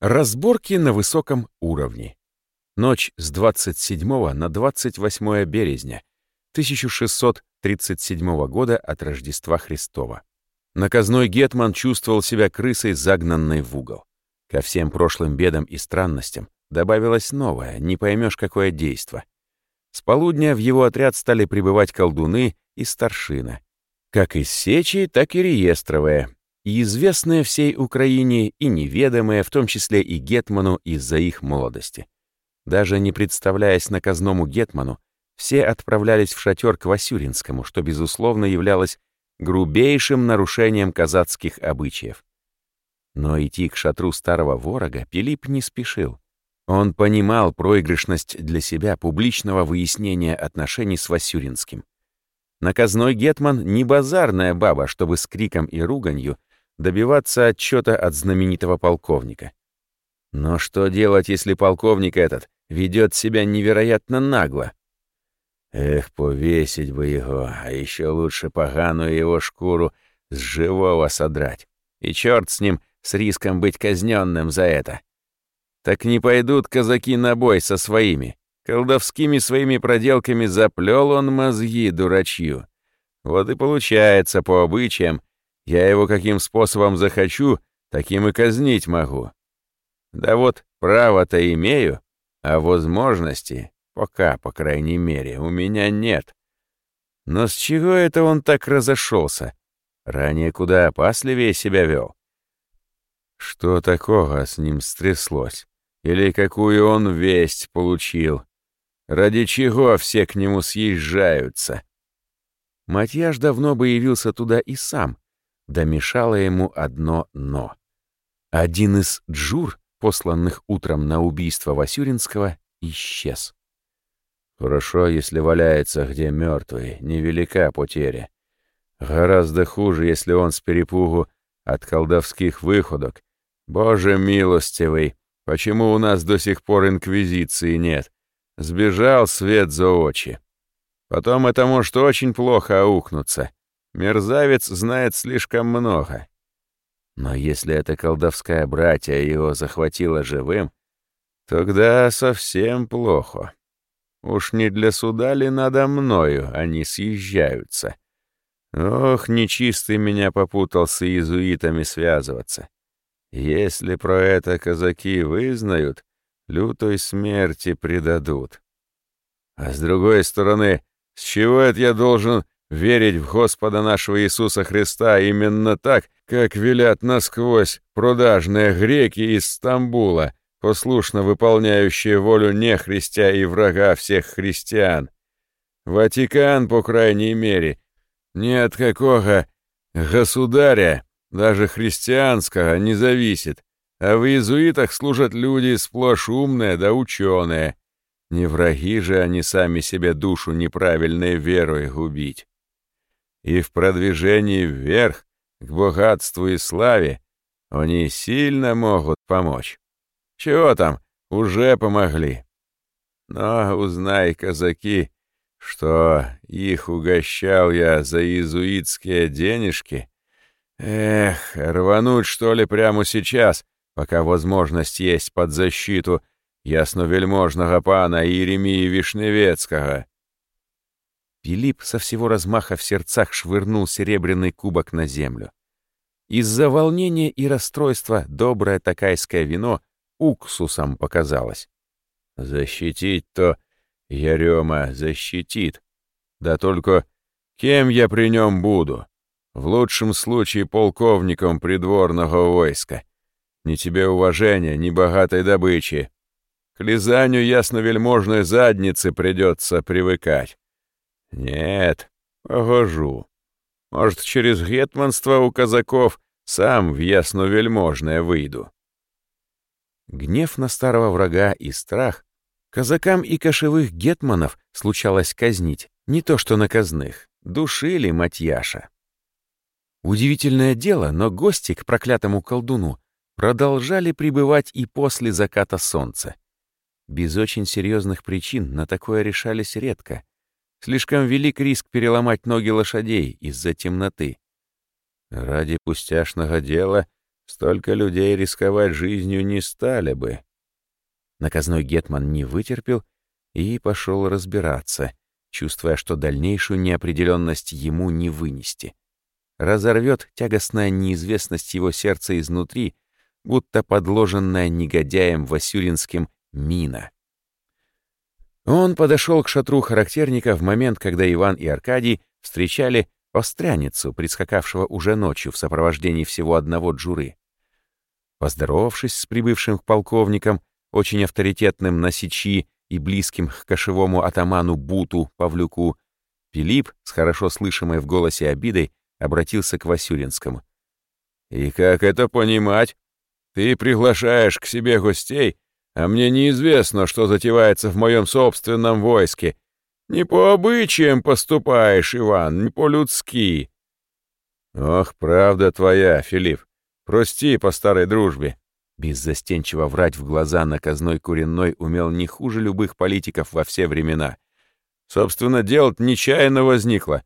Разборки на высоком уровне. Ночь с 27 на 28 березня 1637 года от Рождества Христова. Наказной Гетман чувствовал себя крысой, загнанной в угол. Ко всем прошлым бедам и странностям добавилось новое, не поймешь какое действо. С полудня в его отряд стали прибывать колдуны и старшина. Как из Сечи, так и реестровые, и известные всей Украине, и неведомые, в том числе и Гетману из-за их молодости. Даже не представляясь наказному Гетману, все отправлялись в шатер к Васюринскому, что, безусловно, являлось грубейшим нарушением казацких обычаев. Но идти к шатру старого ворога Пилип не спешил. Он понимал проигрышность для себя публичного выяснения отношений с Васюринским. Наказной Гетман не базарная баба, чтобы с криком и руганью добиваться отчета от знаменитого полковника. Но что делать, если полковник этот ведет себя невероятно нагло? Эх, повесить бы его, а еще лучше поганую его шкуру с живого содрать. И черт с ним, с риском быть казненным за это. Так не пойдут казаки на бой со своими. Колдовскими своими проделками заплел он мозги дурачью. Вот и получается, по обычаям, я его каким способом захочу, таким и казнить могу. Да вот право-то имею, а возможности, пока, по крайней мере, у меня нет. Но с чего это он так разошелся? Ранее куда опасливее себя вел. Что такого с ним стряслось? Или какую он весть получил? Ради чего все к нему съезжаются? Матьяж давно бы явился туда и сам, да мешало ему одно «но». Один из джур, посланных утром на убийство Васюринского, исчез. Хорошо, если валяется где мертвый, невелика потеря. Гораздо хуже, если он с перепугу от колдовских выходок. Боже милостивый, Почему у нас до сих пор инквизиции нет? Сбежал свет за очи. Потом это может очень плохо аукнуться. Мерзавец знает слишком много. Но если это колдовская братья его захватила живым, тогда совсем плохо. Уж не для суда ли надо мною они съезжаются? Ох, нечистый меня попутал с иезуитами связываться. Если про это казаки вызнают, лютой смерти предадут. А с другой стороны, с чего это я должен верить в Господа нашего Иисуса Христа именно так, как велят насквозь продажные греки из Стамбула, послушно выполняющие волю нехристя и врага всех христиан? Ватикан, по крайней мере, ни от какого государя даже христианского, не зависит, а в иезуитах служат люди сплошь умные да ученые. Не враги же они сами себе душу неправильной верой губить. И в продвижении вверх, к богатству и славе, они сильно могут помочь. Чего там, уже помогли. Но узнай, казаки, что их угощал я за иезуитские денежки, Эх, рвануть, что ли, прямо сейчас, пока возможность есть под защиту ясновельможного пана Иеремии Вишневецкого. Пилип со всего размаха в сердцах швырнул серебряный кубок на землю. Из-за волнения и расстройства доброе такайское вино уксусом показалось. Защитить-то Ярема защитит. Да только кем я при нем буду? В лучшем случае полковником придворного войска. Ни тебе уважения, ни богатой добычи. К лизанию ясновельможной задницы придется привыкать. Нет, погожу. Может, через гетманство у казаков сам в ясновельможное выйду. Гнев на старого врага и страх казакам и кошевых гетманов случалось казнить, не то что наказных, душили Матьяша. Удивительное дело, но гости к проклятому колдуну продолжали пребывать и после заката солнца. Без очень серьезных причин на такое решались редко. Слишком велик риск переломать ноги лошадей из-за темноты. Ради пустяшного дела Столько людей рисковать жизнью не стали бы. Наказной Гетман не вытерпел и пошел разбираться, чувствуя, что дальнейшую неопределенность ему не вынести. Разорвет тягостная неизвестность его сердца изнутри, будто подложенная негодяем Васюринским мина. Он подошел к шатру характерника в момент, когда Иван и Аркадий встречали остряницу, прискакавшего уже ночью в сопровождении всего одного джуры. Поздоровавшись с прибывшим полковником, очень авторитетным на сечи и близким к кошевому атаману Буту Павлюку, Филипп, с хорошо слышимой в голосе обидой, обратился к Васюринскому. «И как это понимать? Ты приглашаешь к себе гостей, а мне неизвестно, что затевается в моем собственном войске. Не по обычаям поступаешь, Иван, не по-людски». «Ох, правда твоя, Филипп. Прости по старой дружбе». Беззастенчиво врать в глаза наказной куренной умел не хуже любых политиков во все времена. Собственно, дело нечаянно возникло.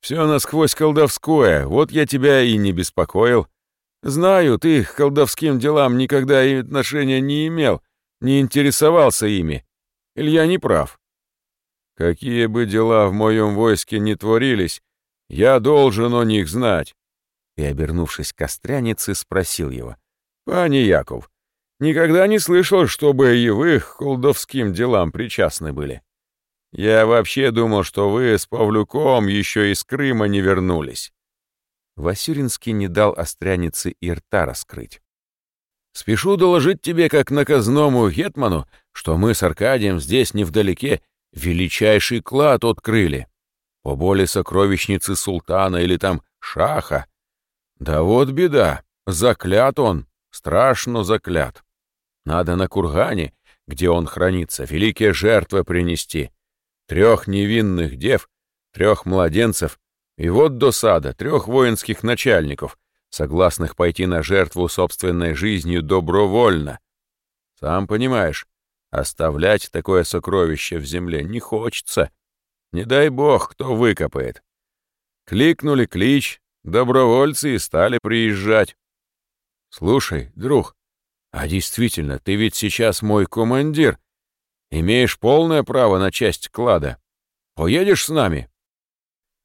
Все насквозь колдовское, вот я тебя и не беспокоил. Знаю, ты к колдовским делам никогда и отношения не имел, не интересовался ими. Илья не прав. Какие бы дела в моем войске не творились, я должен о них знать. И, обернувшись к кострянице, спросил его. «Пани Яков, никогда не слышал, чтобы и вы к колдовским делам причастны были. Я вообще думал, что вы с Павлюком еще из Крыма не вернулись». Васюринский не дал острянице и рта раскрыть. «Спешу доложить тебе, как наказному гетману, что мы с Аркадием здесь невдалеке величайший клад открыли. По боли сокровищницы султана или там шаха. Да вот беда, заклят он, страшно заклят. Надо на кургане, где он хранится, великие жертвы принести. Трех невинных дев, трех младенцев и вот досада трех воинских начальников, согласных пойти на жертву собственной жизнью добровольно. Сам понимаешь, Оставлять такое сокровище в земле не хочется. Не дай бог, кто выкопает. Кликнули клич, добровольцы и стали приезжать. Слушай, друг, а действительно, ты ведь сейчас мой командир. Имеешь полное право на часть клада. Поедешь с нами?»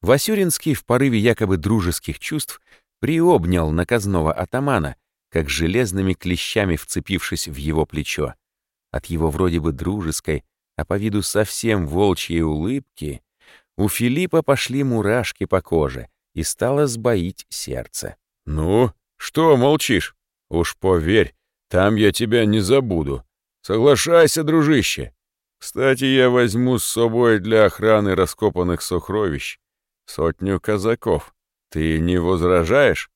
Васюринский в порыве якобы дружеских чувств приобнял наказного атамана, как железными клещами вцепившись в его плечо. От его вроде бы дружеской, а по виду совсем волчьей улыбки, у Филиппа пошли мурашки по коже и стало сбоить сердце. «Ну, что молчишь? Уж поверь, там я тебя не забуду. Соглашайся, дружище. Кстати, я возьму с собой для охраны раскопанных сокровищ сотню казаков. Ты не возражаешь?»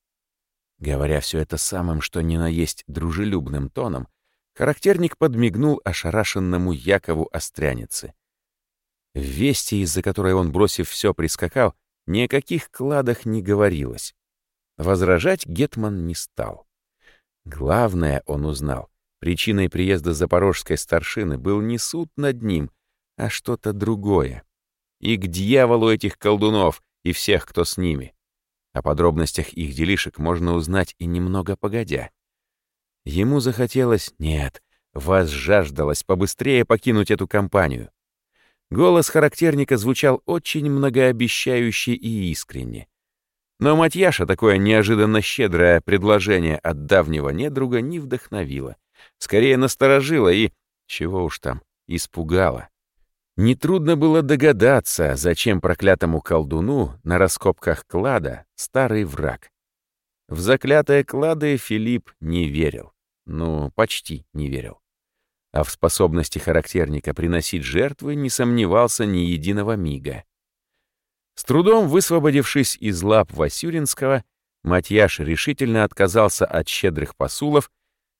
Говоря все это самым, что ни на есть дружелюбным тоном, Характерник подмигнул ошарашенному Якову Острянице. В вести, из-за которой он, бросив все, прискакал, ни о каких кладах не говорилось. Возражать Гетман не стал. Главное он узнал. Причиной приезда запорожской старшины был не суд над ним, а что-то другое. И к дьяволу этих колдунов и всех, кто с ними. О подробностях их делишек можно узнать и немного погодя. Ему захотелось, нет, вас жаждалось побыстрее покинуть эту компанию. Голос характерника звучал очень многообещающе и искренне. Но Матьяша такое неожиданно щедрое предложение от давнего недруга не вдохновило. Скорее насторожило и, чего уж там, испугало. Нетрудно было догадаться, зачем проклятому колдуну на раскопках клада старый враг. В заклятые клады Филипп не верил. Ну, почти не верил. А в способности характерника приносить жертвы не сомневался ни единого мига. С трудом высвободившись из лап Васюринского, Матьяш решительно отказался от щедрых посулов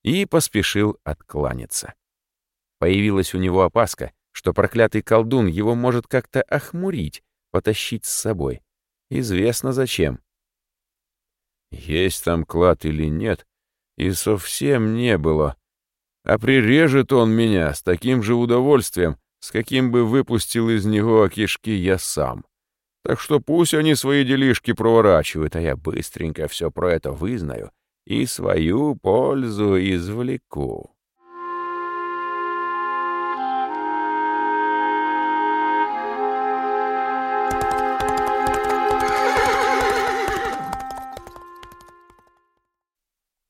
и поспешил откланяться. Появилась у него опаска, что проклятый колдун его может как-то охмурить, потащить с собой. Известно зачем. Есть там клад или нет, и совсем не было. А прирежет он меня с таким же удовольствием, с каким бы выпустил из него кишки я сам. Так что пусть они свои делишки проворачивают, а я быстренько все про это вызнаю и свою пользу извлеку.